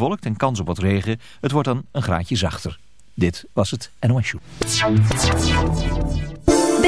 Wolkt en kans op wat regen. Het wordt dan een graadje zachter. Dit was het NOS Show.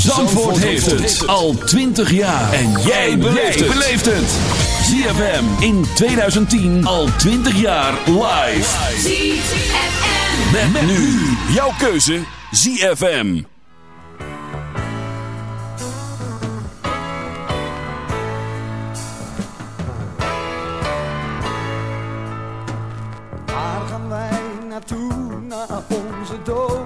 Zandvoort heeft het al 20 jaar. En jij beleeft het. ZFM in 2010 al 20 jaar live. ZFM. Met, met nu jouw keuze ZFM. Waar gaan wij naartoe na onze dood?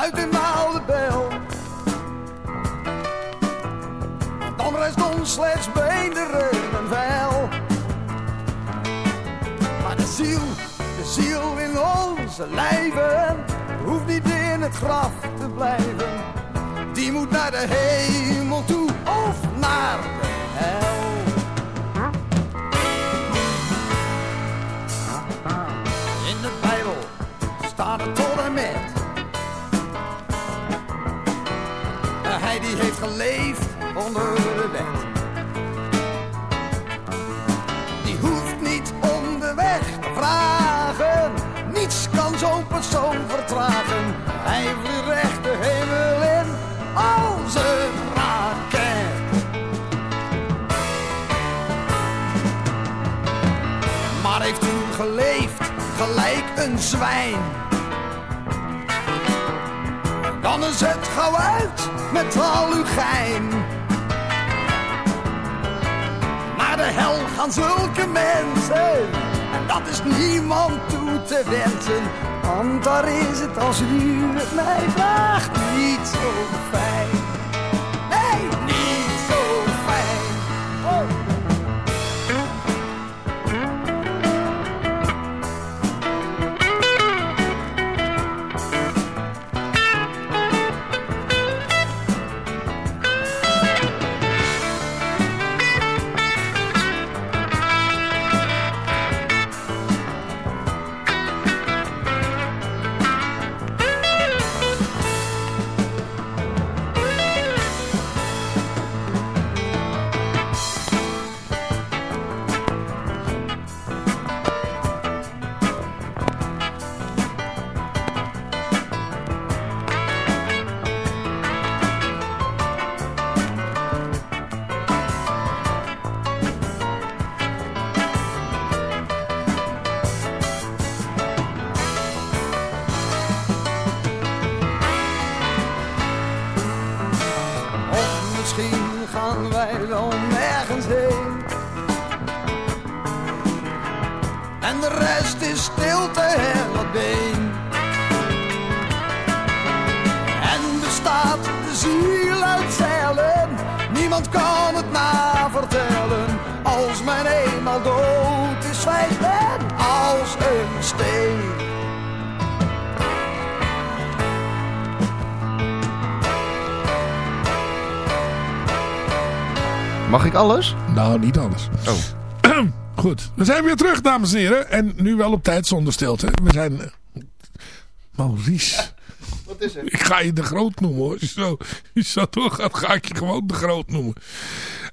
Luidt eenmaal de bel. Dan rest ons slechts beenderen en vuil. Maar de ziel, de ziel in onze lijven, hoeft niet in het graf te blijven. Die moet naar de hemel toe of naar die heeft geleefd onder de wet. Die hoeft niet om de weg te vragen. Niets kan zo'n persoon vertragen. Hij vliegt recht de hemel in als een raket. Maar heeft u geleefd gelijk een zwijn? Dan is het gauw uit met al uw gein. Naar de hel gaan zulke mensen. En dat is niemand toe te wensen. Want daar is het als u het mij vraagt niet zo fijn. Oh. Goed, we zijn weer terug, dames en heren. En nu wel op tijd zonder stilte. We zijn... eh, Maurice. Wat is er? Ik ga je de groot noemen hoor. Zo, als je zo doorgaat, ga ik je gewoon de groot noemen.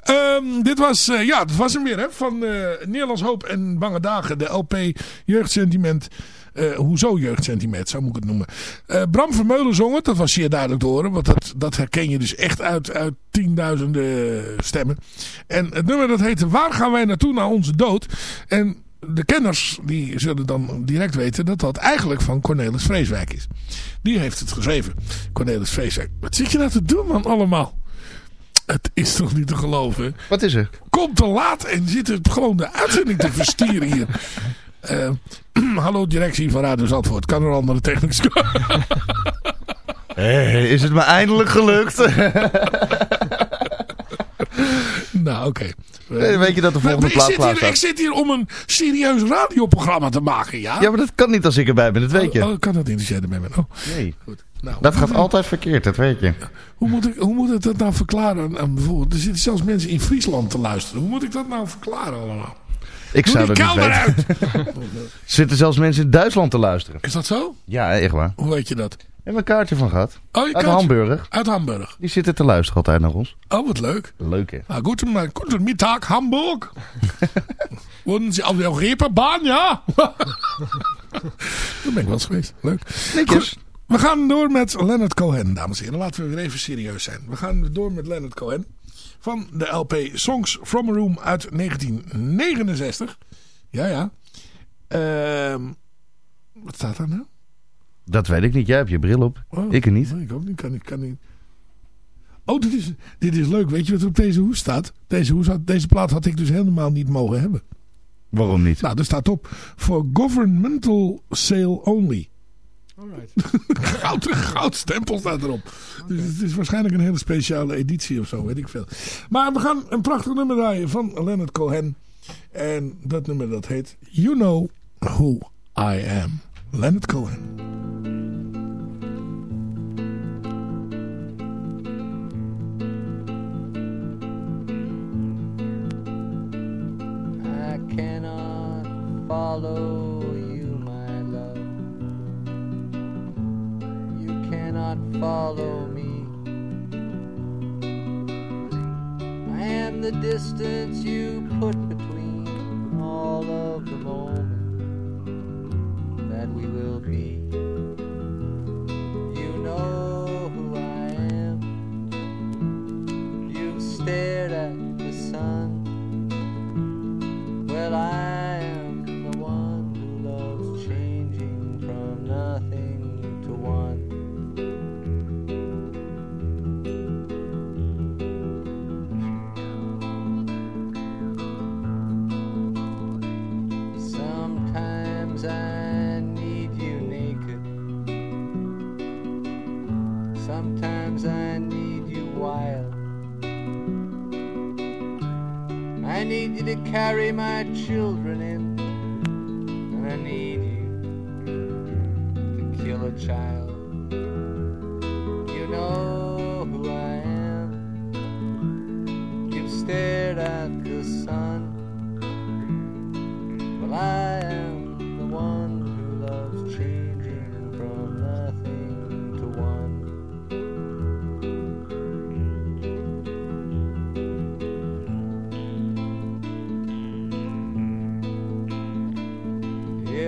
Ehm, dit was, eh, ja, dat was hem weer hè. Van eh, Nederlands Hoop en Bange Dagen. De LP Jeugdsentiment. Eh, hoezo jeugdsentiment, zo moet ik het noemen. Eh, Bram Vermeulen zong het, dat was zeer duidelijk te horen. Want dat, dat herken je dus echt uit, uit tienduizenden stemmen. En het nummer dat heette Waar gaan wij naartoe na onze dood? En de kenners die zullen dan direct weten dat dat eigenlijk van Cornelis Vreeswijk is. Die heeft het geschreven. Cornelis Vreeswijk. Wat zit je nou te doen man allemaal? Het is toch niet te geloven. Wat is er? Komt te laat en zit het gewoon de uitzending te verstieren hier. Eh, hallo directie van Radio Zandvoort. Kan er andere technics komen? Hey, is het me eindelijk gelukt? nou, oké. Weet je dat de volgende ik, plaat zit klaar hier, ik zit hier om een serieus radioprogramma te maken, ja? Ja, maar dat kan niet als ik erbij ben, dat weet Oh, je. oh, kan dat niet als jij erbij bent? Oh, Nee, goed. Nou, dat gaat altijd verkeerd, dat weet je. Hoe moet, ik, hoe moet ik dat nou verklaren? aan bijvoorbeeld, er zitten zelfs mensen in Friesland te luisteren. Hoe moet ik dat nou verklaren allemaal? Ik Doe zou dat niet weten. uit! Zitten zelfs mensen in Duitsland te luisteren. Is dat zo? Ja, echt waar. Hoe weet je dat? Heb een kaartje van gehad. Oh, je Uit kaartje- Hamburg. Uit Hamburg. Die zitten te luisteren altijd naar ons. Oh, wat leuk. Leuk hè. Nou, guten Mittag, Hamburg. Worden ze al de Reeperbaan, ja? Daar ben ik wel eens geweest. Leuk. Goed, we gaan door met Leonard Cohen, dames en heren. Laten we weer even serieus zijn. We gaan door met Leonard Cohen. Van de LP Songs from a Room uit 1969. Ja, ja. Ehm, wat staat daar nou? Dat weet ik niet. Jij hebt je bril op. Oh, Ik er niet. nee, ik ook niet. Kan, ik kan niet. Oh, dit is, dit is leuk. Weet je wat er op deze hoes staat? Deze, hoes had, deze plaat had ik dus helemaal niet mogen hebben. Waarom niet? Nou, er staat op. For governmental sale only. goud, goud stempel staat erop. Dus het is waarschijnlijk een hele speciale editie of zo, weet ik veel. Maar we gaan een prachtig nummer draaien van Leonard Cohen. En dat nummer dat heet You Know Who I Am. Leonard Cohen. I cannot follow follow me. I am the distance you put between all of the moments that we will be.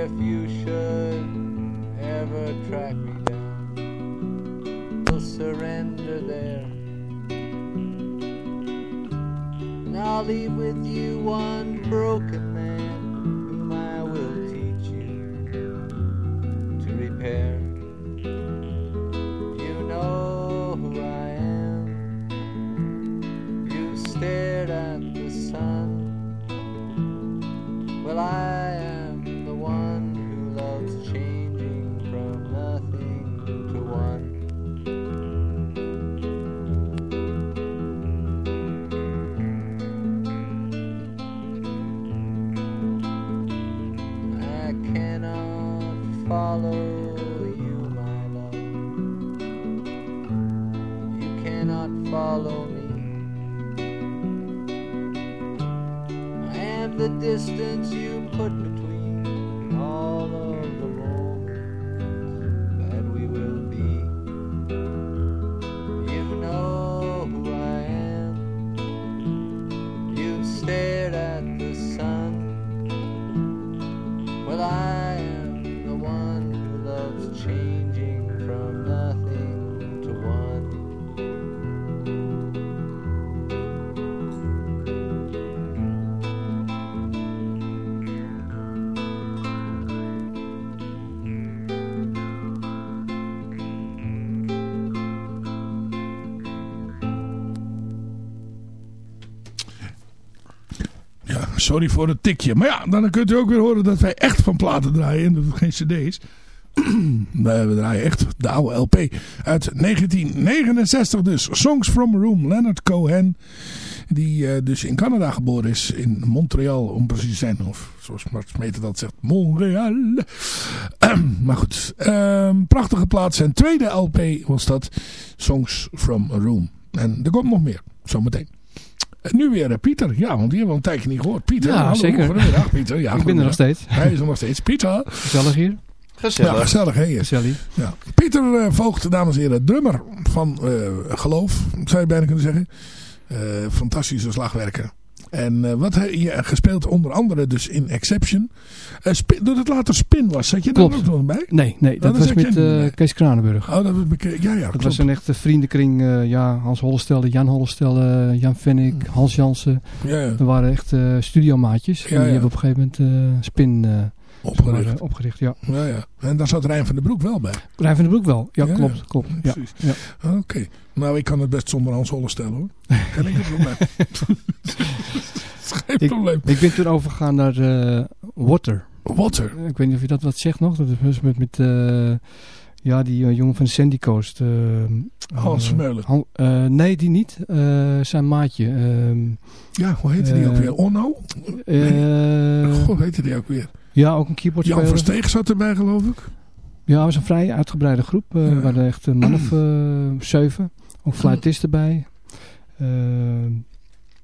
If you should ever track me down, I'll surrender there. And I'll leave with you one sorry voor het tikje. Maar ja, dan kunt u ook weer horen dat wij echt van platen draaien. En dat het geen cd is. We draaien echt de oude LP uit 1969 dus. Songs from a Room. Leonard Cohen. Die eh, dus in Canada geboren is. In Montreal om precies te zijn. Of zoals Mart Smeter dat zegt. Montreal. maar goed. ehm, prachtige plaat. Zijn tweede LP was dat. Songs from a Room. En er komt nog meer. Zometeen. En nu weer eh, Pieter. Ja, want die hebben we een tijdje niet gehoord. Pieter, Ja, hallo, zeker. Goedemiddag Pieter. Ja, ik ben er nog steeds. Hij is er nog steeds. Pieter. Gezellig hier. Gezellig. Ja, gezellig hè. Gezellig. Ja. Pieter eh, Voogd, dames en heren, drummer van eh, Geloof, zou je bijna kunnen zeggen. Eh, fantastische slagwerker. En eh, wat je gespeeld onder andere dus in Exception. Eh, Spin- doordat het later Spin was, zat je daar Klopt. ook nog bij? Nee, nee Oh, dat dat was met eh. Kees Kranenburg. Oh, dat was Ja, ja, Dat klopt. was een echte vriendenkring. eh, ja, Hans Hollestelle, Jan Hollestelle, Jan Vennik, Hans Jansen. Ja, ja. We waren echt eh studiomaatjes. En die hebben op een gegeven moment eh, Spin eh, Opgericht. maar, eh, opgericht. Ja. Ja, ja. En daar zat Rijn van den Broek wel bij. Rijn van den Broek wel. Ja, Ja, klopt. ja. klopt. Ja. Oké. Nou, ik kan het best zonder Hans Holle stellen hoor. Geen enkel probleem. Geen Ik- probleem. Ik ben toen overgegaan naar eh, Water. Water. Ik weet niet of je dat wat zegt nog. Dat was met, met eh, ja, die eh, jongen van Sandy Coast. eh, Hans eh, Vermeulen. Han- eh, nee, die niet. Zijn maatje. ehm, Ja, hoe heette die ook weer? Onno? eh, Goh, hoe heette die ook weer? ja, ook een keyboard Jan Versteeg zat erbij geloof ik. Ja, het was een vrij uitgebreide groep. Ja. We waren echt een man of zeven. Ook fluitisten bij.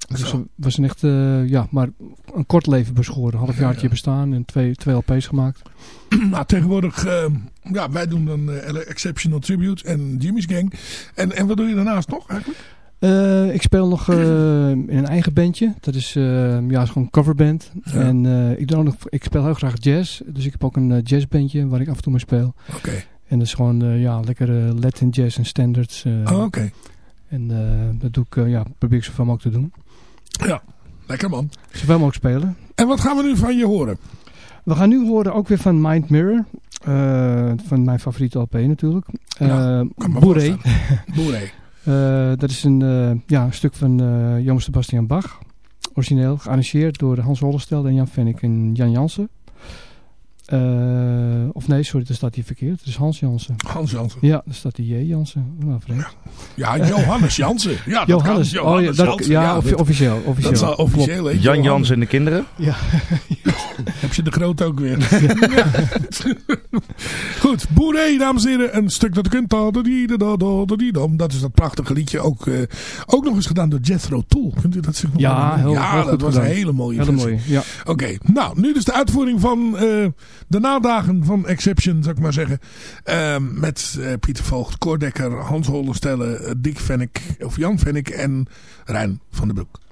Eh, dus het was een echt, eh, ja, maar een kort leven beschoren. Een half Ja, jaartje ja. bestaan en twee, twee LP's gemaakt. nou, tegenwoordig, eh, ja, wij doen dan eh, Exceptional Tribute en Jimmy's Gang. En, en wat doe je daarnaast nog eigenlijk? Eh, ik speel nog eh, in een eigen bandje. Dat is, eh, ja, is gewoon een coverband. Ja. En eh, ik, doe ook nog, ik speel heel graag jazz. Dus ik heb ook een eh, jazzbandje waar ik af en toe mee speel. Oké. En dat is gewoon eh, ja, lekker eh, Latin jazz en standards. eh, Oh, Oké. En eh, dat doe ik, eh, ja, probeer ik zoveel mogelijk te doen. Ja, lekker man. Zoveel mogelijk spelen. En wat gaan we nu van je horen? We gaan nu horen ook weer van Mind Mirror. Eh, van mijn favoriete LP natuurlijk. Eh Ja, me Boeré. Eh, dat is een, eh, ja, een stuk van eh Johann Sebastian Bach. Origineel, gearrangeerd door Hans Hollestel en Jan Vennik en Jan Jansen. Eh, of nee, sorry, daar staat hij verkeerd. Het is Hans Jansen. Hans Jansen. Ja, daar staat die J. Jansen. Nou, vreemd. Ja, Johannes Jansen. Ja, dat Johannes. kan. oh, ja, Johannes dat, Jansen. ja, dat- officieel. officieel. Dat is al officieel. Jan Johannes. Jans en de kinderen. Ja. Heb je de groot ook weer. Goed, Boeré, dames en heren. Een stuk dat kunt. Dat is dat prachtige liedje. Ook, eh, ook nog eens gedaan door Jethro Tull. Kunt u dat zich nog Ja, heel- ja heel dat goed was gedaan. een hele mooie Hele versie. mooie, ja. Oké, nou, nu dus de uitvoering van eh, de nadagen van Exception, zou ik maar zeggen. Ehm, met eh, Pieter Voogd, Koordekker, Hans Hollestelle, eh, Dick Vennik, of Jan Vennik en Rijn van den Broek.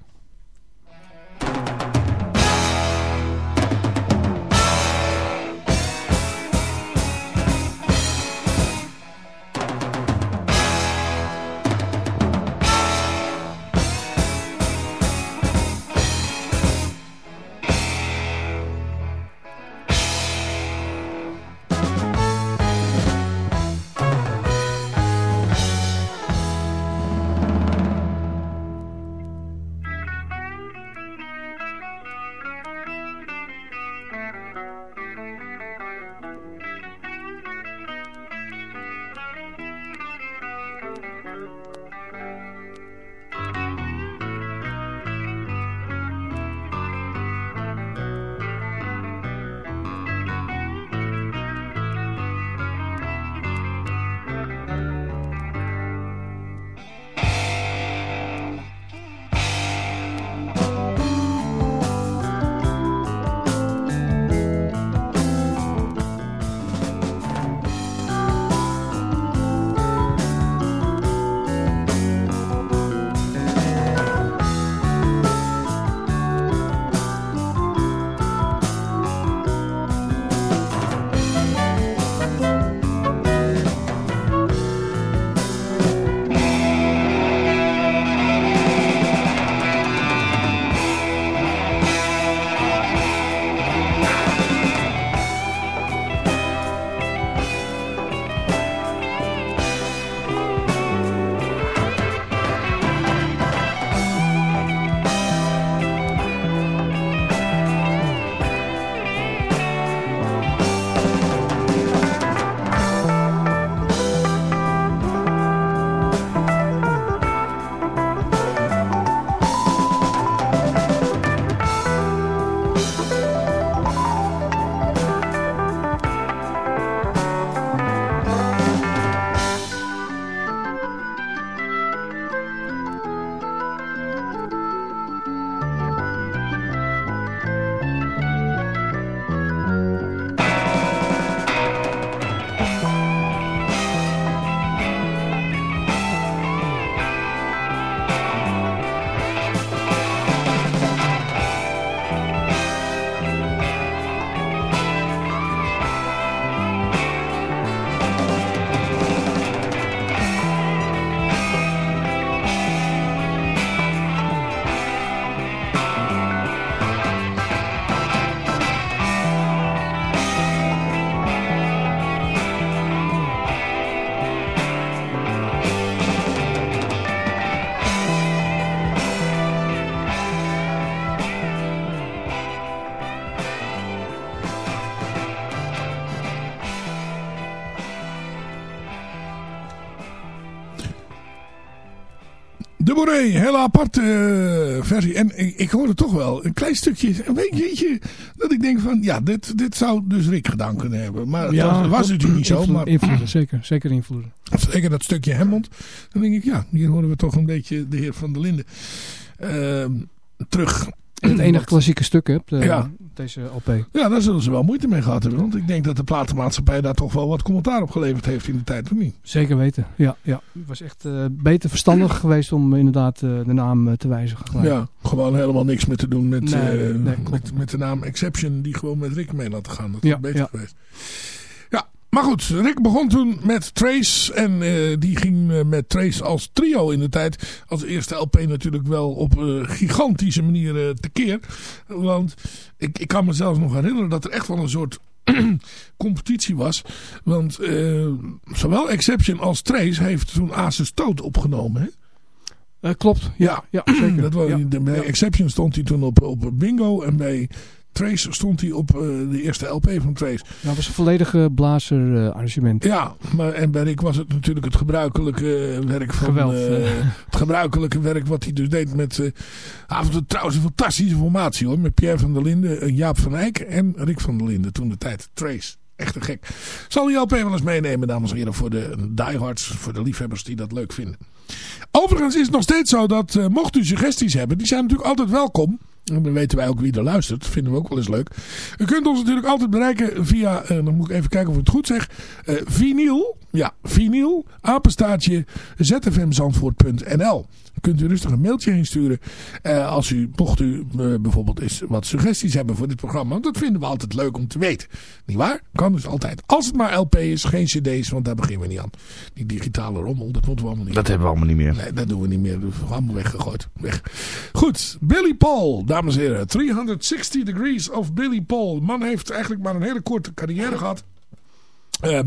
Boré, hele aparte eh, versie. En ik, ik hoorde toch wel een klein stukje, een beetje, dat ik denk van, ja, dit, dit zou dus Rick gedaan kunnen hebben. Maar dat was, was natuurlijk niet zo. Maar Invloeden, zeker. Zeker invloeden. zeker dat stukje Hemmond. Dan denk ik, ja, hier horen we toch een beetje de heer Van der Linden ehm, terug. Het enige klassieke stuk hebt, Ja. deze LP. Ja, daar zullen ze wel moeite mee gehad hebben. Want ik denk dat de platenmaatschappij daar toch wel wat commentaar op geleverd heeft in de tijd, of niet? Zeker weten. Ja, ja. Het was echt eh, beter verstandig geweest om inderdaad eh, de naam eh, te wijzigen. gelijk. Ja, gewoon helemaal niks meer te doen met, Nee, nee, klopt. met, met de naam Exception die gewoon met Rick mee laten gaan. Dat is Ja, beter ja. geweest. Maar goed, Rick begon toen met Trace en eh, die ging eh, met Trace als trio in de tijd. Als eerste LP natuurlijk wel op eh, gigantische manier tekeer. Want ik, ik kan me zelfs nog herinneren dat er echt wel een soort competitie was. Want zowel Exception als Trace heeft toen Asus Toad opgenomen. Hè? Klopt, ja, ja zeker. Dat was, Ja. bij Ja. Exception stond hij toen op, op Bingo. En bij Trace stond hij op eh, de eerste LP van Trace. Nou, het was een volledige blazer eh, arrangement. Ja, maar, en bij Rick was het natuurlijk het gebruikelijke eh, werk van... Geweld, het gebruikelijke werk wat hij dus deed met... was trouwens een fantastische formatie hoor. Met Pierre van der Linden, Jaap van Eyck en Rick van der Linden. Toen de tijd. Trace. Echt een gek. Zal die LP wel eens meenemen, dames en heren. Voor de diehards, voor de liefhebbers die dat leuk vinden. Overigens is het nog steeds zo dat mocht u suggesties hebben, die zijn natuurlijk altijd welkom. En dan weten wij ook wie er luistert. Dat vinden we ook wel eens leuk. U kunt ons natuurlijk altijd bereiken via, eh, dan moet ik even kijken of ik het goed zeg, eh vinyl, ja, vinyl, apenstaartje, zfmzandvoort.nl. Kunt u rustig een mailtje heen sturen. eh, als u, mocht u eh, bijvoorbeeld eens wat suggesties hebben voor dit programma. Want dat vinden we altijd leuk om te weten. Niet waar? Kan dus altijd. Als het maar LP is, geen cd's, want daar beginnen we niet aan. Die digitale rommel, dat moeten we allemaal niet Dat hebben we allemaal niet meer. Nee, dat doen we niet meer. Dat is allemaal weggegooid. Weg. Goed, Billy Paul, dames en heren. 360 Degrees of Billy Paul. De man heeft eigenlijk maar een hele korte carrière gehad. Eh,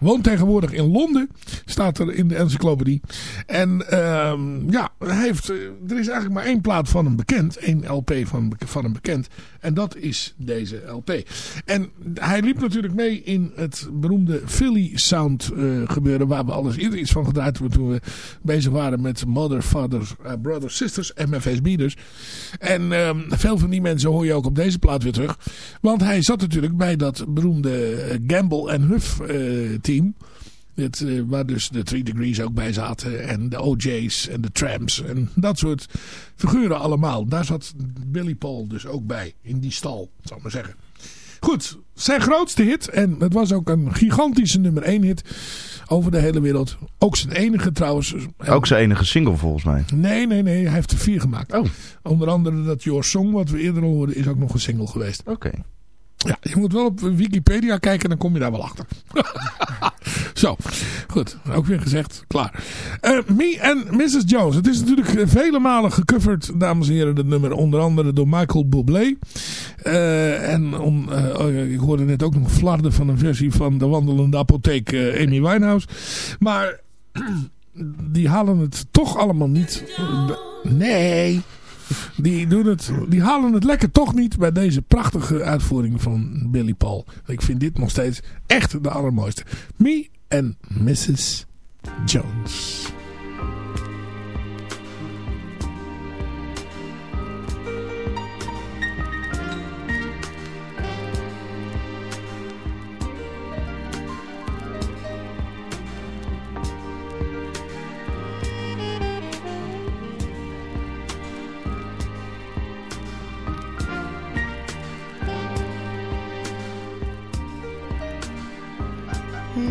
woont tegenwoordig in Londen. Staat er in de encyclopedie. En ehm, ja, heeft, eh, er is eigenlijk maar één plaat van hem bekend. één LP van, van hem bekend. En dat is deze LP. En hij liep natuurlijk mee in het beroemde Philly Sound eh, gebeuren. Waar we alles eerder iets van gedraaid hebben toen we bezig waren met Mother, Fathers, eh, Brothers, Sisters, MFSB dus. En ehm, veel van die mensen hoor je ook op deze plaat weer terug. Want hij zat natuurlijk bij dat beroemde Gamble en Huff eh, team. Het, eh, waar dus de Three Degrees ook bij zaten. En de OJ's en de Tramps. En dat soort figuren allemaal. Daar zat Billy Paul dus ook bij. In die stal, zal ik maar zeggen. Goed, zijn grootste hit. En het was ook een gigantische nummer 1 hit. Over de hele wereld. Ook zijn enige trouwens. Ook zijn enige single volgens mij. Nee, nee, nee. Hij heeft er vier gemaakt. Oh. Onder andere dat Your Song, wat we eerder al hoorden, is ook nog een single geweest. Oké. Ja, je moet wel op Wikipedia kijken, dan kom je daar wel achter. Zo, goed. Ook weer gezegd. Klaar. Eh, Me and Mrs. Jones. Het is natuurlijk vele malen gecoverd, dames en heren, dat nummer. Onder andere door Michael Bublé. Eh, en om, oh, ik hoorde net ook nog flarden van een versie van de wandelende apotheek Amy Winehouse. Maar die halen het toch allemaal niet. Nee. Die, doen het, die halen het lekker toch niet bij deze prachtige uitvoering van Billy Paul. Ik vind dit nog steeds echt de allermooiste. Me and Mrs. Jones.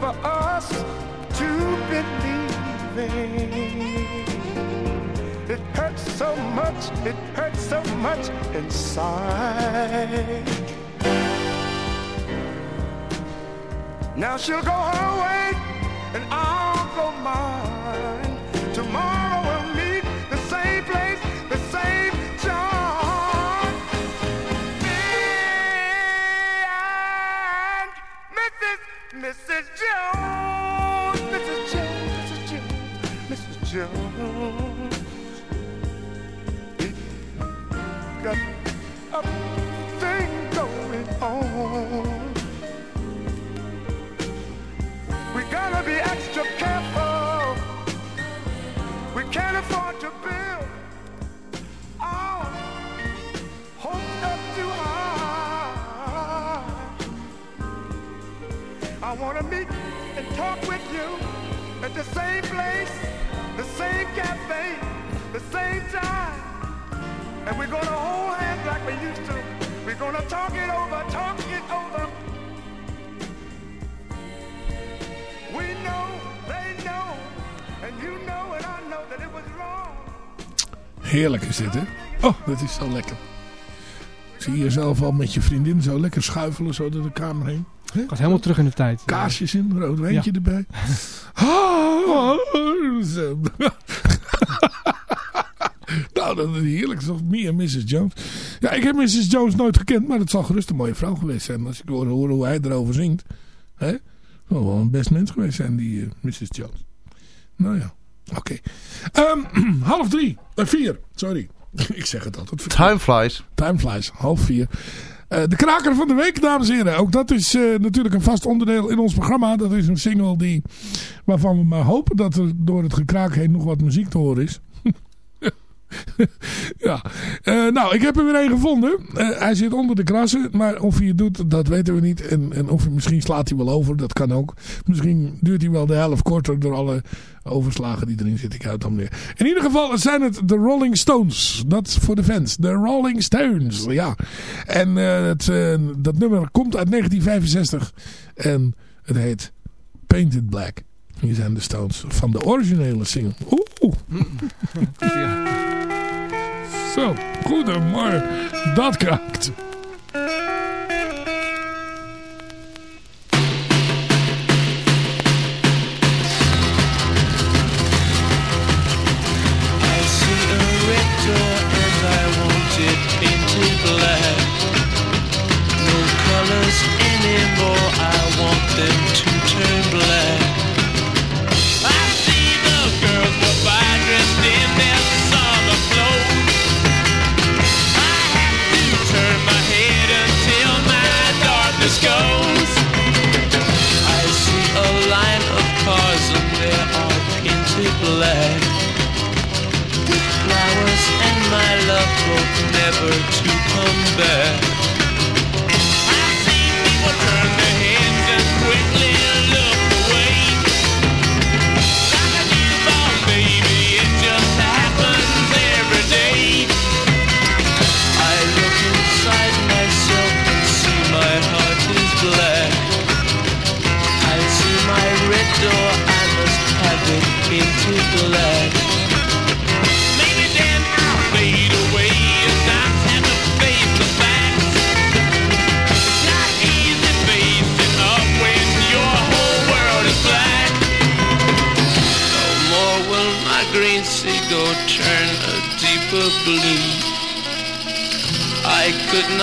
for us to believe It hurts so much, it hurts so much inside. Now she'll go her way and I'll go mine. Mrs. Jones, Mrs. Jones, Mrs. Jones, Mrs. Jones. The same place, the same cafe, the same time. And we're gonna hold hands like we used to. We're gonna talk it over, talk it over. We know, they know, and you know and I know that it was wrong. Heerlijk is dit, hè? Oh, dat is zo lekker. Zie je jezelf al met je vriendin zo lekker schuifelen zo door de kamer heen. Hè? Gaat helemaal terug in de tijd. Kaarsjes in, rood wijntje Ja. erbij. Zo. nou, dat is heerlijk. Toch me en Mrs. Jones. Ja, ik heb Mrs. Jones nooit gekend, maar het zal gerust een mooie vrouw geweest zijn. Als ik hoor, hoor hoe hij erover zingt. Hè? Zal wel een best mens geweest zijn, die eh, Mrs. Jones. Nou ja, oké. Ehm, half drie. Eh, vier, sorry. ik zeg het altijd. verkeerd. Time flies. Time flies, half vier. Eh, de kraker van de week, dames en heren. Ook dat is eh, natuurlijk een vast onderdeel in ons programma. Dat is een single die, waarvan we maar hopen dat er door het gekraak heen nog wat muziek te horen is. ja, Eh, nou, ik heb er weer een gevonden. Eh, hij zit onder de krassen, maar of hij het doet, dat weten we niet. En, en of hij, misschien slaat hij wel over, dat kan ook. Misschien duurt hij wel de helft korter door alle overslagen die erin zitten. Ik dan. In ieder geval zijn het de Rolling Stones. Dat voor de fans. De Rolling Stones, ja. En eh, het, dat nummer komt uit 1965 en het heet Painted Black. Hier zijn de Stones van de originele single. Oeh. Zo, goedemorgen. Dat kraakt. Both never to come back.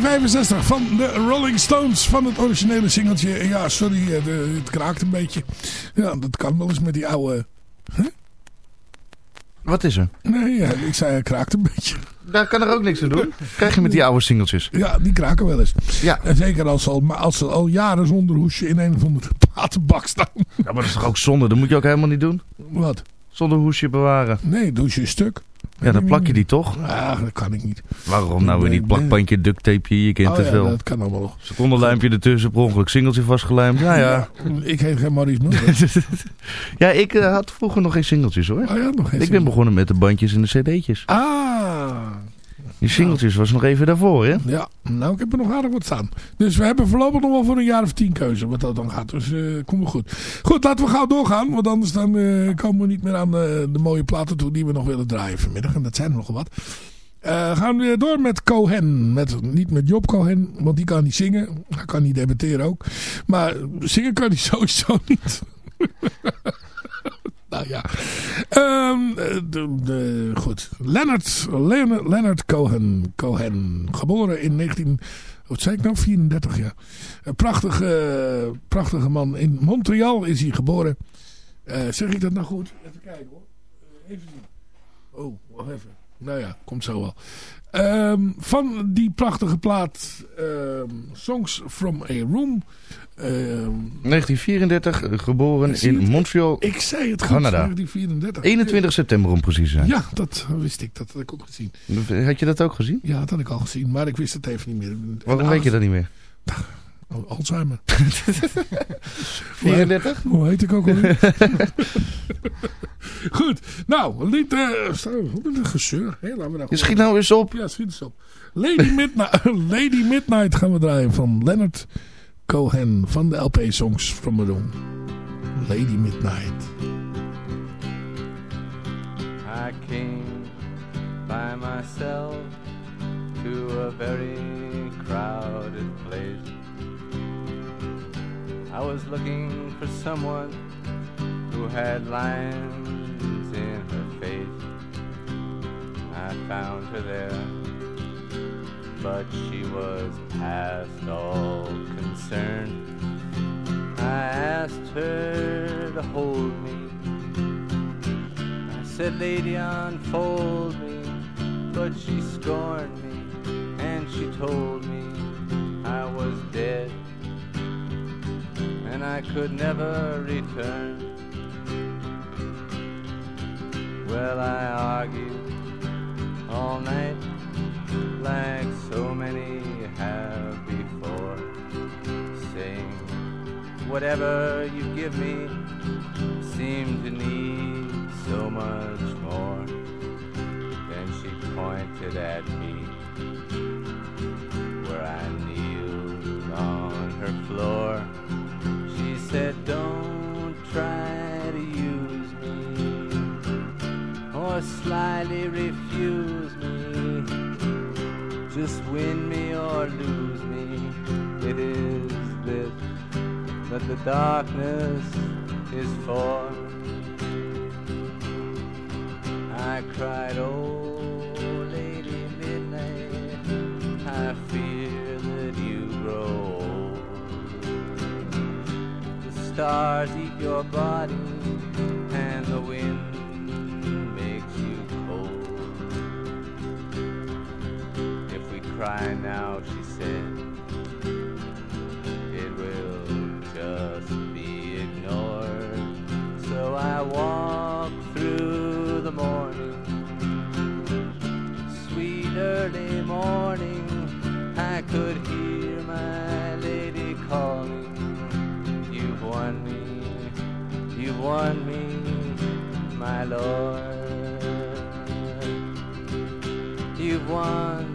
1965 van de Rolling Stones van het originele singeltje. Ja, sorry, eh, de- het kraakt een beetje. Ja, dat kan wel eens met die oude... Wat is er? Nee, ja, ik zei het kraakt een beetje. Daar kan er ook niks aan doen. Krijg je met die oude singeltjes. Ja, die kraken wel eens. Ja. En zeker als ze al, als ze al jaren zonder hoesje in een of andere platenbak staan. Ja, maar dat is toch ook zonde? Dat moet je ook helemaal niet doen. Wat? Zonder hoesje bewaren. Nee, het hoesje is stuk. Ja, dan plak je die toch? Ah, dat kan ik niet. Waarom nou weer Nee, plakbandje, duct tapeje, je kent Oh het ja, wel. dat kan allemaal nog. Secondenlijmpje ertussen, per ongeluk singeltje vastgelijmd. Ja, ja. Ik heet geen Maurice Mulder. Ja, ik eh, had vroeger nog geen singeltjes hoor. Oh ja, nog geen ik ben begonnen met de bandjes en de cd'tjes. Ah, Die singeltjes was nog even daarvoor, hè? ja. Nou, ik heb er nog aardig wat staan. Dus we hebben voorlopig nog wel voor een jaar of tien keuze wat dat dan gaat. Dus eh komt wel goed. Goed, laten we gauw doorgaan. Want anders dan eh, komen we niet meer aan de, de mooie platen toe die we nog willen draaien vanmiddag. En dat zijn er nogal wat. Eh, gaan we door met Cohen. Met, niet met Job Cohen, want die kan niet zingen. Hij kan niet debatteren ook. Maar zingen kan hij sowieso niet. Nou ja. Ehm, de, goed. Leonard, Leonard, Leonard Cohen, Cohen. Geboren in 19... Wat zei ik nou? 34 jaar. Een prachtige, prachtige man. In Montreal is hij geboren. Eh, zeg ik dat nou goed? Even kijken hoor. Eh, even zien. Oh, wacht even. Nou ja, komt zo wel. Ehm, van die prachtige plaat ehm, Songs from a Room. Ehm, 1934, eh, geboren in? Montreal, ik zei het goed, Canada. 1934. 21 september om precies te zijn. Ja, dat wist ik. Dat had ik ook gezien. Had je dat ook gezien? Ja, dat had ik al gezien, maar ik wist het even niet meer. Waarom En weet je dat niet meer? Alzheimer. 34? Hoe heet ik ook alweer? Goed. Nou, lied... een gezeur. Hé, laten we nou schiet nou eens op. Ja, schiet eens op. Lady Midnight, Lady Midnight gaan we draaien van Leonard Cohen van de LP Songs from the Room. Lady Midnight. I came by myself to a very crowded place. I was looking for someone who had lines in her face. I found her there. But she was past all concern. I asked her to hold me. I said, Lady, unfold me. But she scorned me, and she told me I was dead, and I could never return. Well, I argued all night like so many have before, saying, Whatever you give me seemed to need so much more. Then she pointed at me where I kneeled on her floor. She said, Don't try to use me or slyly refuse me. Just win me or lose me. It is this that the darkness is for. I cried, Oh, Lady Midnight, I fear that you grow old. The stars eat your body, cry now, she said, it will just be ignored. So I walk through the morning, sweet early morning. I could hear my lady calling. You've won me, you've won me, my lord. You've won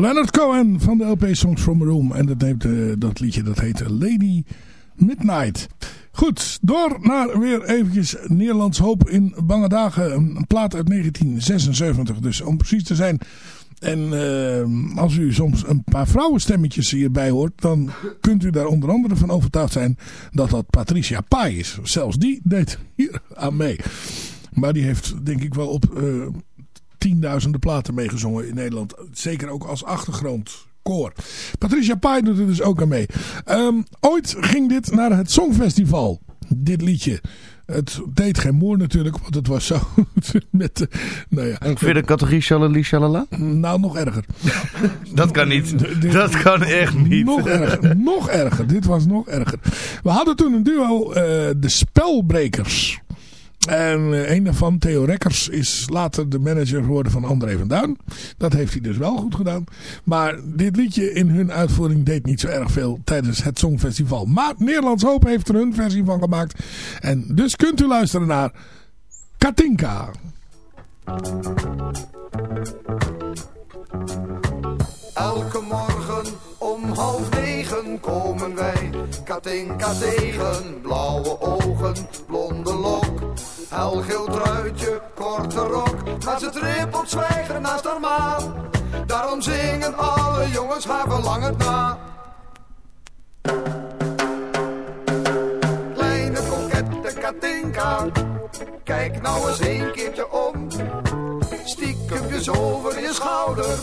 Leonard Cohen van de LP Songs from a Room. En dat, neemt, eh, dat liedje dat heet Lady Midnight. Goed, door naar weer eventjes Nederlands Hoop in Bange Dagen. Een plaat uit 1976 dus, om precies te zijn. En eh, als u soms een paar vrouwenstemmetjes hierbij hoort... dan kunt u daar onder andere van overtuigd zijn dat dat Patricia Pai is. Zelfs die deed hier aan mee. Maar die heeft denk ik wel op... eh, tienduizenden platen meegezongen in Nederland. Zeker ook als achtergrondkoor. Patricia Pai doet er dus ook aan mee. Ehm, ooit ging dit naar het Songfestival. Dit liedje. Het deed geen moer natuurlijk, want het was zo met de, nou ja. Ongeveer de categorie Shalali Shalala? Nou, nog erger. Dat kan niet. Dat kan echt niet. Nog erger. nog erger. Dit was nog erger. We hadden toen een duo, eh, de Spelbrekers. En eh, een daarvan, Theo Rekkers, is later de manager geworden van André van Duin. Dat heeft hij dus wel goed gedaan. Maar dit liedje in hun uitvoering deed niet zo erg veel tijdens het Songfestival. Maar Nederlands Hoop heeft er hun versie van gemaakt. En dus kunt u luisteren naar Katinka. Elke morgen om half negen komen wij Katinka tegen, blauwe ogen, blonde lok. Helgeel truitje, korte rok Maar ze trippelt zwijgen naast haar ma. Daarom zingen alle jongens haar verlangend na. Kleine kokette Katinka Kijk nou eens een keertje om. Stiekempjes over je schouder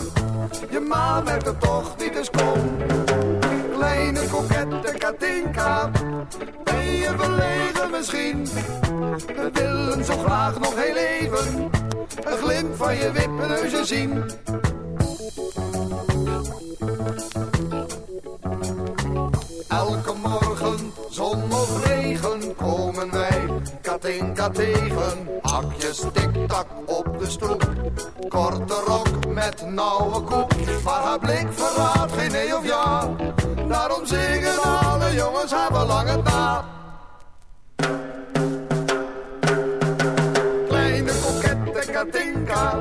Je ma merkt het toch niet eens kom. Kleine kokette Katinka Ben je verlegen misschien We willen zo graag nog heel even Een glimp van je wippenneusje zien Elke morgen, zon of regen, komen wij Katinka tegen. Hakjes tik-tak op de stoep. Korte rok met nauwe koep. Maar haar blik verraadt geen nee of ja. Daarom zingen alle jongens haar verlangend na. Kleine kokette Katinka,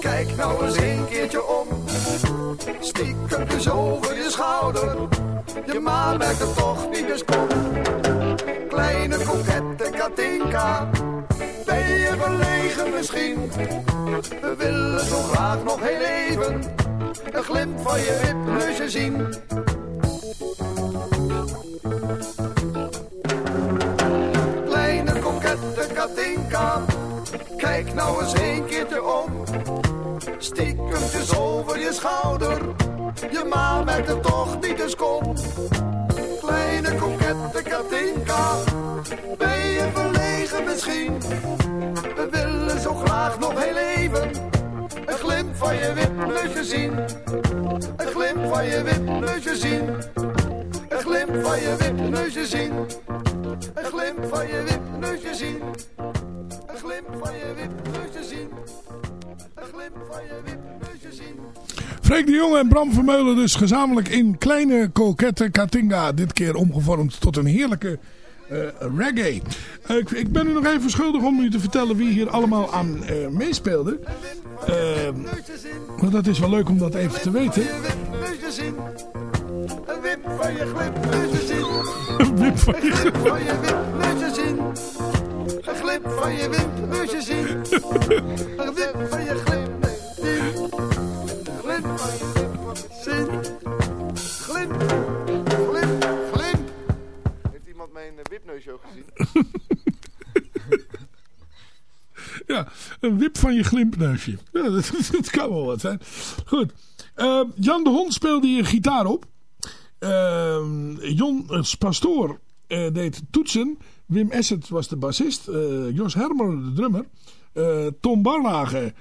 kijk nou eens een keertje om. Stiekem dus over je schouder. Je ma merkt het toch niet eens kom. Kleine kokette Katinka, ben je verlegen misschien? We willen zo graag nog heel even een glimp van je wipneusje zien. Kleine kokette Katinka, kijk nou eens een keertje om. Stiekemtjes over je schouder, je ma merkt het toch niet eens kom. Kleine kokette Katinka, ben je verlegen misschien? We willen zo graag nog heel even een glimp van je wipneusje zien. Een glimp van je wipneusje zien. Een glimp van je wipneusje zien. Een glimp van je wipneusje zien. Een glimp van je wipneusje zien. Een glimp van je wipneusje zien. Freek de Jonge en Bram Vermeulen dus gezamenlijk in kleine kokette Katinga. Dit keer omgevormd tot een heerlijke eh, reggae. Eh, ik, ik ben u nog even schuldig om u te vertellen wie hier allemaal aan eh, meespeelde. Maar dat is wel leuk om dat even te weten. Een wip van je glipneusje zien. Een wip van je glip van je wipneusje zien. Een glip van je wipneusje zien. Een wip van je glipneusje zien. Glip van je wipneusje zien. Glimp, glimp, glimp. Heeft iemand mijn uh, wipneusje ook gezien? Ja, een wip van je glimpneusje. Ja, dat, dat kan wel wat zijn. Goed. Eh, Jan de Hond speelde hier gitaar op. Uh, Jon Pastoor eh, deed toetsen. Wim Essert was de bassist. Eh, Jos Hermer de drummer. Eh, Tom Barlage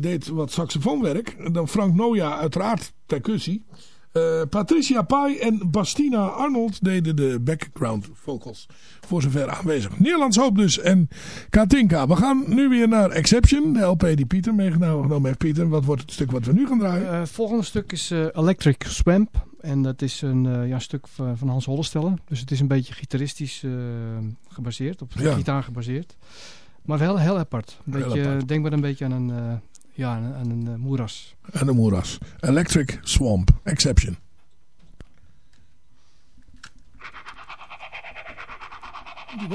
deed wat saxofoonwerk. Dan Frank Noja uiteraard percussie. Eh, Patricia Pai en Bastina Arnold deden de background vocals. Voor zover aanwezig. Nederlands Hoop dus en Katinka. We gaan nu weer naar Exception. De LP die Pieter meegenomen heeft. Pieter, wat wordt het stuk wat we nu gaan draaien? Het volgende stuk is Electric Swamp. En dat is een eh, ja, stuk van van Hans Hollestelle. Dus het is een beetje gitaristisch eh, gebaseerd. Op Ja. gitaar gebaseerd. Maar wel heel apart. Een Heel beetje, apart. Denk maar een beetje aan een, eh, ja, aan, aan een moeras. En de moeras. Electric Swamp. Exception. Een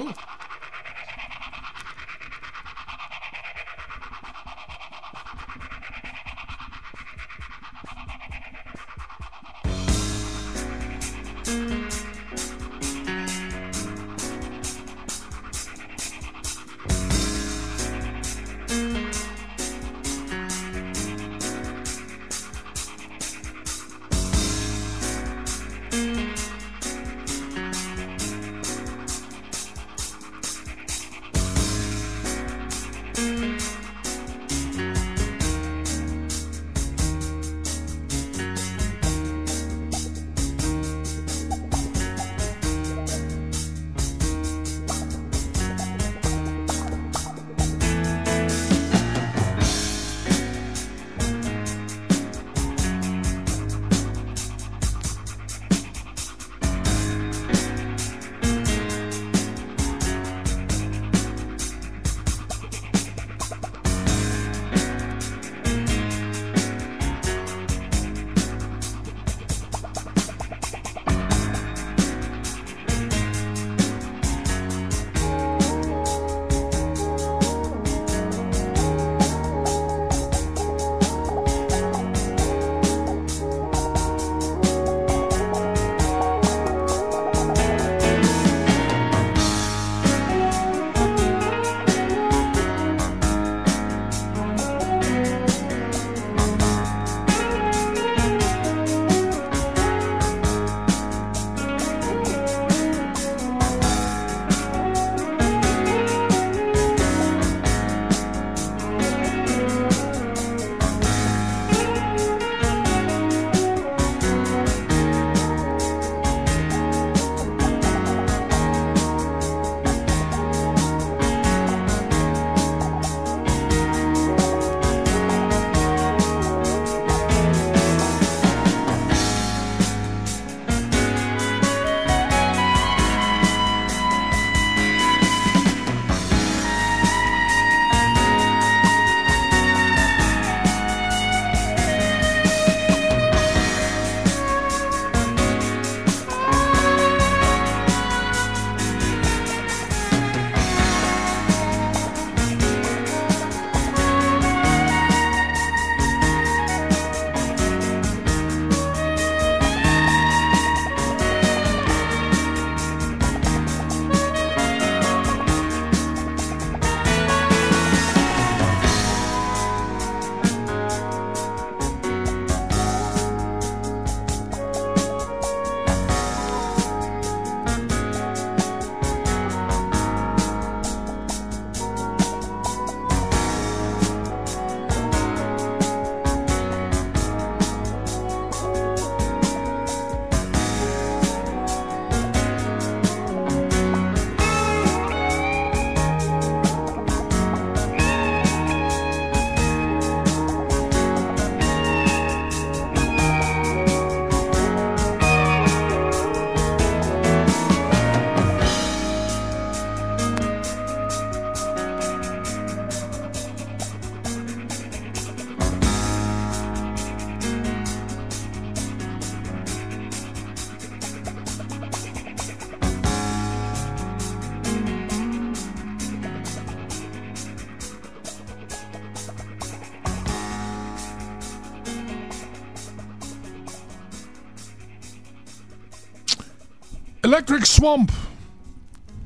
Electric Swamp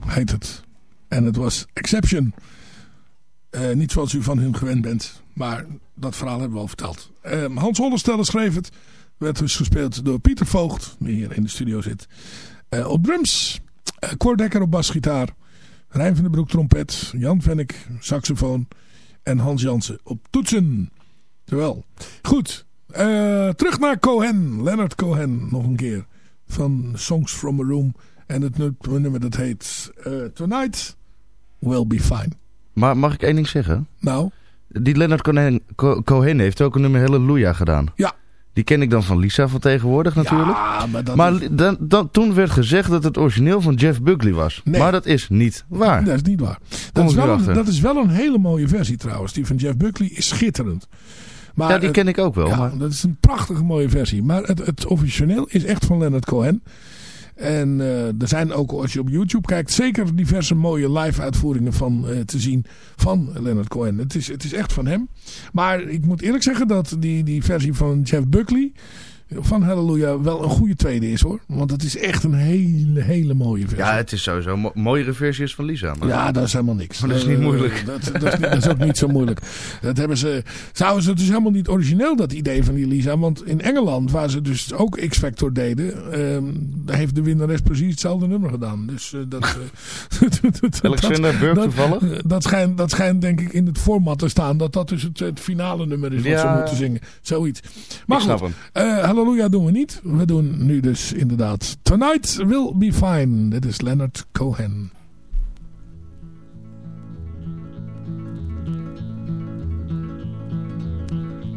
heet het. En het was Exception. Eh, niet zoals u van hun gewend bent. Maar dat verhaal hebben we al verteld. Eh, Hans Hollesteller schreef het. Werd dus gespeeld door Pieter Voogd. Die hier in de studio zit. Eh, op drums. Uh, Cor op basgitaar. Rijn van den Broek trompet. Jan Vennik saxofoon. En Hans Jansen op toetsen. Terwijl. Goed. Eh, terug naar Cohen. Leonard Cohen nog een keer. Van Songs from a Room. En het nu- nummer dat heet eh, Tonight Will Be Fine. Maar mag ik één ding zeggen? Nou? Die Leonard Cohen, Co- Cohen heeft ook een nummer Halleluja gedaan. Ja. Die ken ik dan van Lisa van tegenwoordig natuurlijk. Ja, maar dat maar is- dan, dan, toen werd gezegd dat het origineel van Jeff Buckley was. Nee. Maar dat is niet waar. Dat is niet waar. Dat is, wel een, dat is wel een hele mooie versie trouwens. Die van Jeff Buckley is schitterend. Maar ja, die het- ken ik ook wel. ja, maar... dat is een prachtige mooie versie. Maar het, het origineel is echt van Leonard Cohen. En eh, er zijn ook, als je op YouTube kijkt, zeker diverse mooie live uitvoeringen van eh, te zien van Leonard Cohen. Het is, het is echt van hem. Maar ik moet eerlijk zeggen dat die, die versie van Jeff Buckley van Hallelujah wel een goede tweede is hoor. Want het is echt een hele, hele mooie versie. Ja, het is sowieso mo- mooiere versie is van Lisa. Maar... Ja, dat is helemaal niks. Maar dat is niet Eh, moeilijk. Dat, dat, is, niet- dat is ook niet zo moeilijk. Dat hebben ze, trouwens, het is helemaal niet origineel dat idee van die Lisa. Want in Engeland, waar ze dus ook X-Factor deden, ehm, daar heeft de winnares precies hetzelfde nummer gedaan. Dus eh, dat... eh, Alexander Burke dat- toevallig? Dat schijnt, dat schijnt denk ik in het format te staan. Dat dat dus het, het finale nummer is wat ze moeten zingen. Zoiets. Maar Ik snap goed, eh, Halleluja doen we niet. We doen nu dus inderdaad Tonight Will Be Fine. Dit is Leonard Cohen.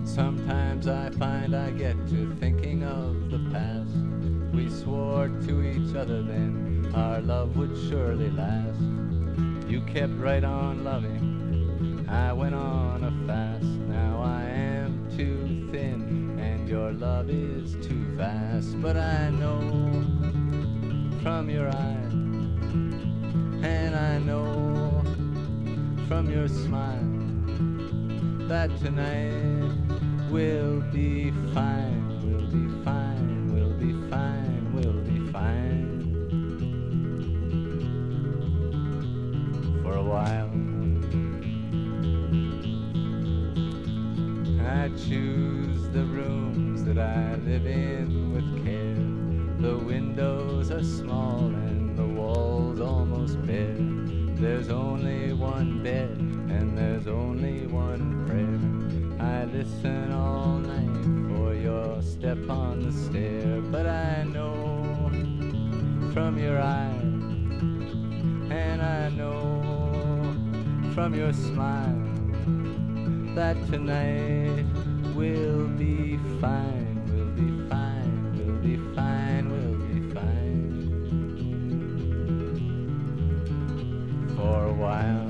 Sometimes I find I get to thinking of the past. We swore to each other then our love would surely last. You kept right on loving, I went on a fast. Now I am too your love is too vast. But I know from your eyes, and I know from your smile that tonight will be fine, will be fine, will be fine, will be fine. For a while, I choose the rooms that I live in with care. The windows are small and the walls almost bare. There's only one bed and there's only one prayer. I listen all night for your step on the stair, but I know from your eyes, and I know from your smile that tonight will be fine, will be fine, will be fine, will be fine. For a while.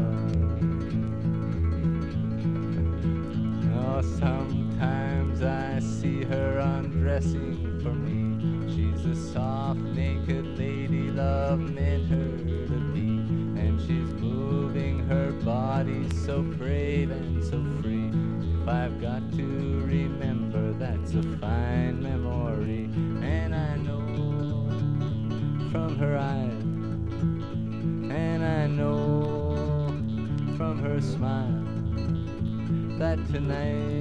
Oh, sometimes I see her undressing for me. She's a soft, tonight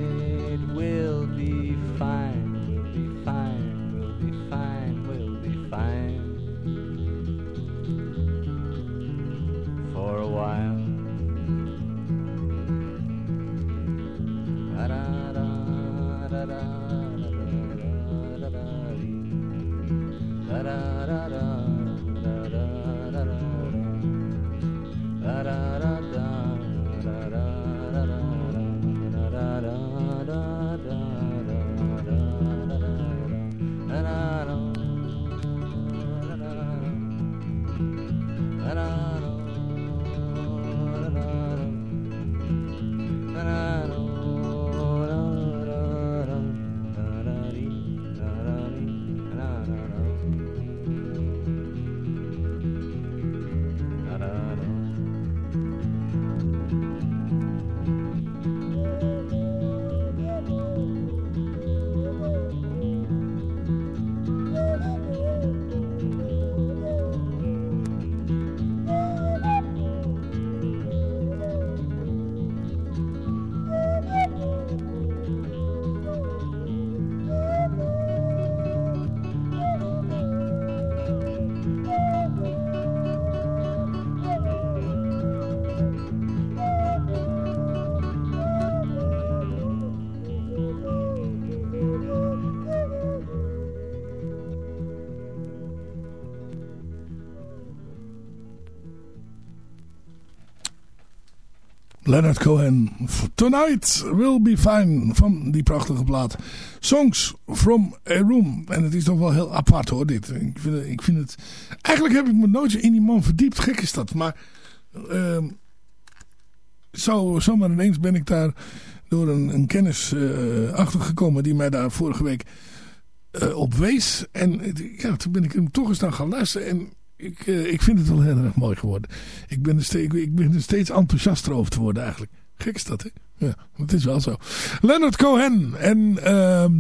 Leonard Cohen. Tonight will be fine. Van die prachtige plaat. Songs from a room. En het is toch wel heel apart hoor dit. Ik vind, ik vind het... Eigenlijk heb ik me nooit in die man verdiept. Gek is dat. Maar... ehm, zo, zomaar ineens ben ik daar door een, een kennis eh, achtergekomen. Die mij daar vorige week eh, op wees. En ja, toen ben ik hem toch eens naar gaan luisteren. En ik, eh, ik vind het wel heel erg mooi geworden. Ik ben, er steeds, ik, ben er steeds enthousiaster over te worden eigenlijk. Gek is dat, hè? Ja, het is wel zo. Leonard Cohen. En ehm,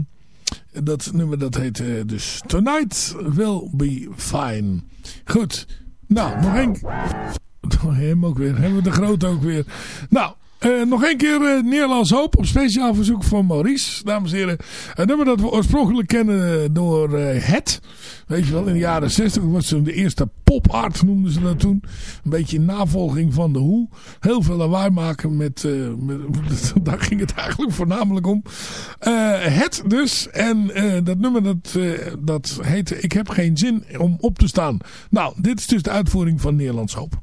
dat nummer dat heet eh, dus Tonight Will Be Fine. Goed. Nou, nog één... Hem ook weer. Hebben we de grote ook weer. Nou, eh, nog één keer eh, Nederlands Hoop op speciaal verzoek van Maurice. Dames en heren, een nummer dat we oorspronkelijk kennen door eh, Het. Weet je wel, in de jaren 60 was ze de eerste pop-art noemden ze dat toen. Een beetje in navolging van de Hoe. Heel veel lawaai maken met, met daar ging het eigenlijk voornamelijk om. Het dus. En dat nummer dat, dat heette Ik heb geen zin om op te staan. Nou, dit is dus de uitvoering van Nederlands Hoop.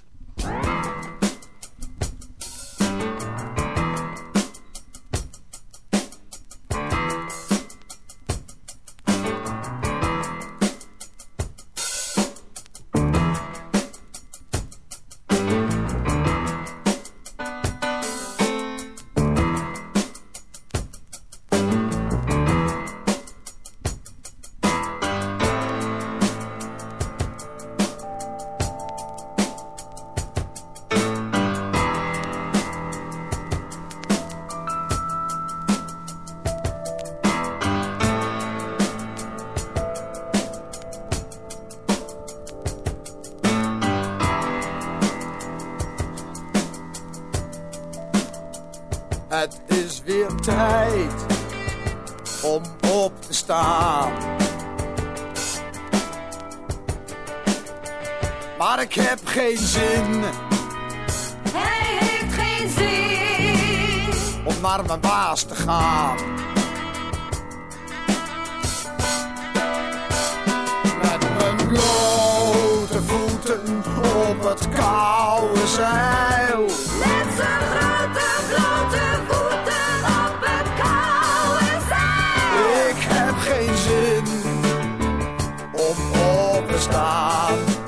Staan.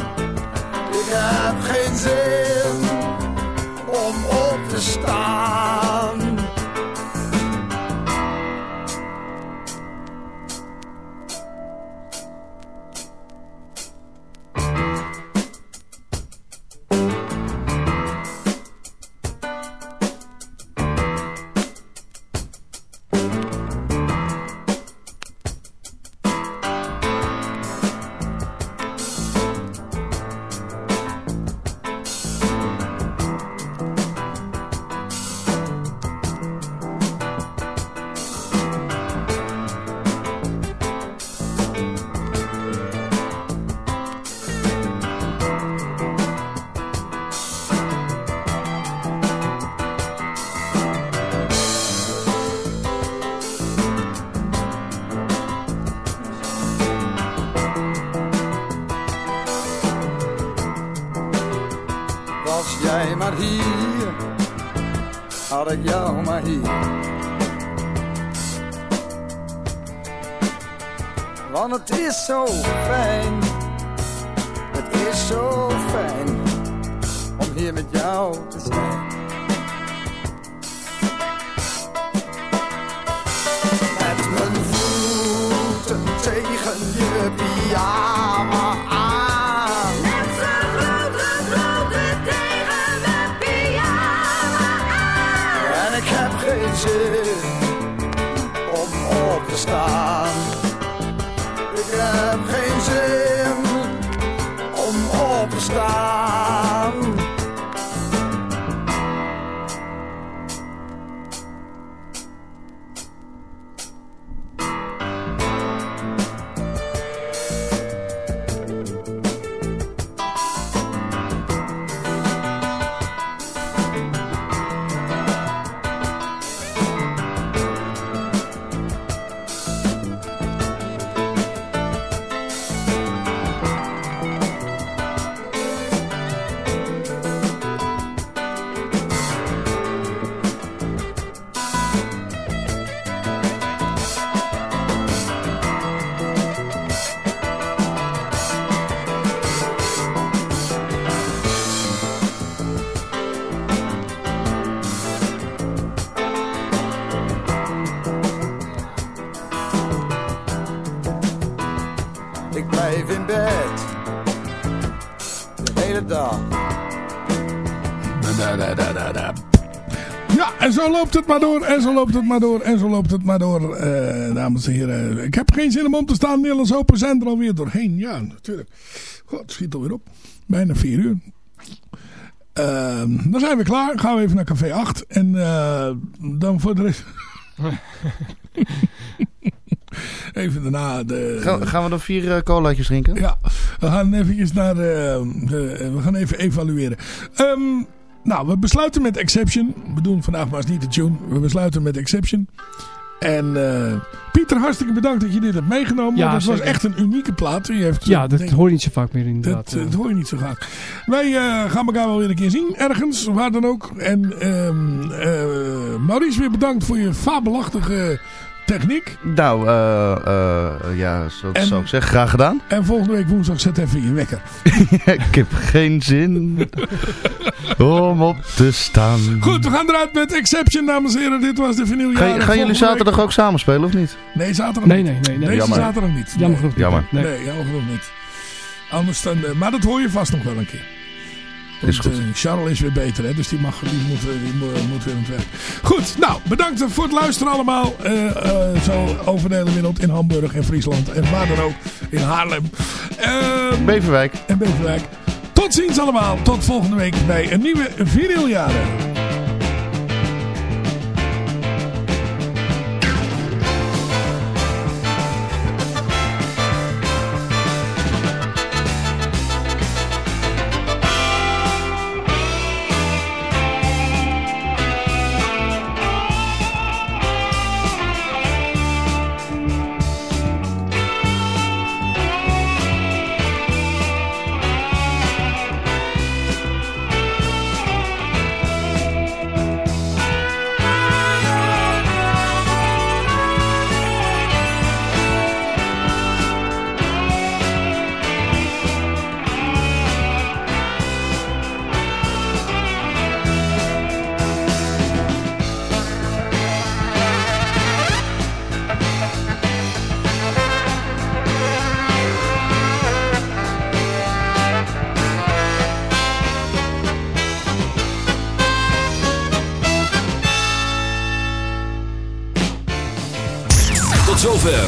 Het is zo loopt het maar door, en zo loopt het maar door, en zo loopt het maar door, eh, dames en heren. Ik heb geen zin om om te staan, Nederlands Open zijn er alweer doorheen. Ja, natuurlijk. God, het schiet alweer op. Bijna vier uur. Ehm, dan zijn we klaar. Gaan we even naar café 8. En eh, dan voor de rest... even daarna de... Gaan, gaan we dan vier eh, colaatjes drinken? Ja, we gaan eventjes naar... we gaan even evalueren. Ehm, nou, we besluiten met Exception. We doen vandaag maar eens niet de tune. We besluiten met Exception. En eh, Pieter, hartstikke bedankt dat je dit hebt meegenomen. Ja, dat was echt een unieke plaat. Je heeft, Ja, eh, dat denk- hoor je niet zo vaak meer inderdaad. dat, eh, dat hoor je niet zo vaak. Wij eh, gaan elkaar wel weer een keer zien. Ergens, waar dan ook. En ehm eh, Maurice, weer bedankt voor je fabelachtige techniek. Nou, eh, eh, ja, zo En- zou ik zeggen. Graag gedaan. En volgende week woensdag zet even je wekker. ik heb geen zin om op te staan. Goed, we gaan eruit met Exception, dames en heren. Dit was de vinyljaren. Ga, gaan jullie zaterdag week- ook samen spelen of niet? Nee, zaterdag Nee, niet. nee, nee, nee. Deze Jammer. zaterdag niet. Jammer genoeg. Jammer. Nee. Jammer genoeg niet. Anders dan, eh, maar dat hoor je vast nog wel een keer. Is goed. eh, Charles is weer beter, hè? dus die, mag, die, moet, eh, die moet, moet weer aan het werk. Goed, nou, bedankt voor het luisteren allemaal. eh, zo over de hele wereld in Hamburg en Friesland en waar dan ook. In Haarlem. Ehm, Beverwijk. en Beverwijk. Tot ziens allemaal. Tot volgende week bij een nieuwe vinyljaren.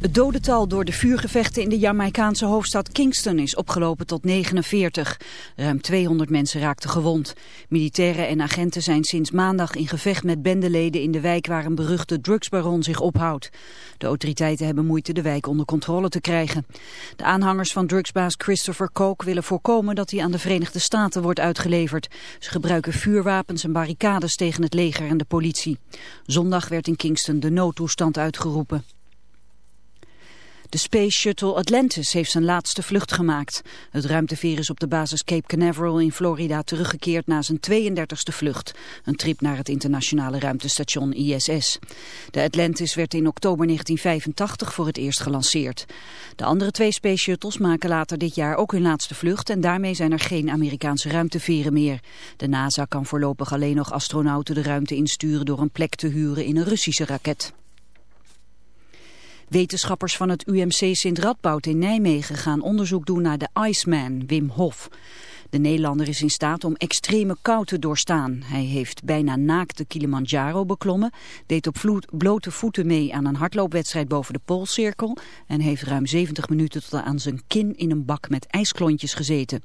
Het dodental door de vuurgevechten in de Jamaicaanse hoofdstad Kingston is opgelopen tot 49. Ruim 200 mensen raakten gewond. Militairen en agenten zijn sinds maandag in gevecht met bendeleden in de wijk waar een beruchte drugsbaron zich ophoudt. De autoriteiten hebben moeite de wijk onder controle te krijgen. De aanhangers van drugsbaas Christopher Koch willen voorkomen dat hij aan de Verenigde Staten wordt uitgeleverd. Ze gebruiken vuurwapens en barricades tegen het leger en de politie. Zondag werd in Kingston de noodtoestand uitgeroepen. De Space Shuttle Atlantis heeft zijn laatste vlucht gemaakt. Het ruimteveer is op de basis Cape Canaveral in Florida teruggekeerd na zijn 32e vlucht. Een trip naar het internationale ruimtestation ISS. De Atlantis werd in oktober 1985 voor het eerst gelanceerd. De andere twee Space Shuttles maken later dit jaar ook hun laatste vlucht... en daarmee zijn er geen Amerikaanse ruimteveren meer. De NASA kan voorlopig alleen nog astronauten de ruimte insturen... door een plek te huren in een Russische raket. Wetenschappers van het UMC Sint Radboud in Nijmegen gaan onderzoek doen naar de Iceman, Wim Hof. De Nederlander is in staat om extreme kou te doorstaan. Hij heeft bijna naakt de Kilimanjaro beklommen, deed op vloed, blote voeten mee aan een hardloopwedstrijd boven de Poolcirkel en heeft ruim 70 minuten tot aan zijn kin in een bak met ijsklontjes gezeten.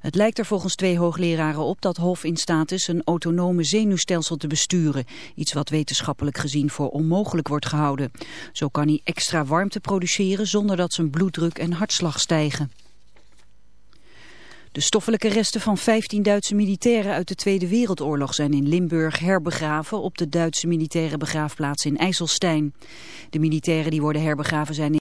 Het lijkt er volgens twee hoogleraren op dat Hof in staat is een autonome zenuwstelsel te besturen. Iets wat wetenschappelijk gezien voor onmogelijk wordt gehouden. Zo kan hij extra warmte produceren zonder dat zijn bloeddruk en hartslag stijgen. De stoffelijke resten van 15 Duitse militairen uit de Tweede Wereldoorlog zijn in Limburg herbegraven op de Duitse militaire begraafplaats in IJsselstein. De militairen die worden herbegraven zijn in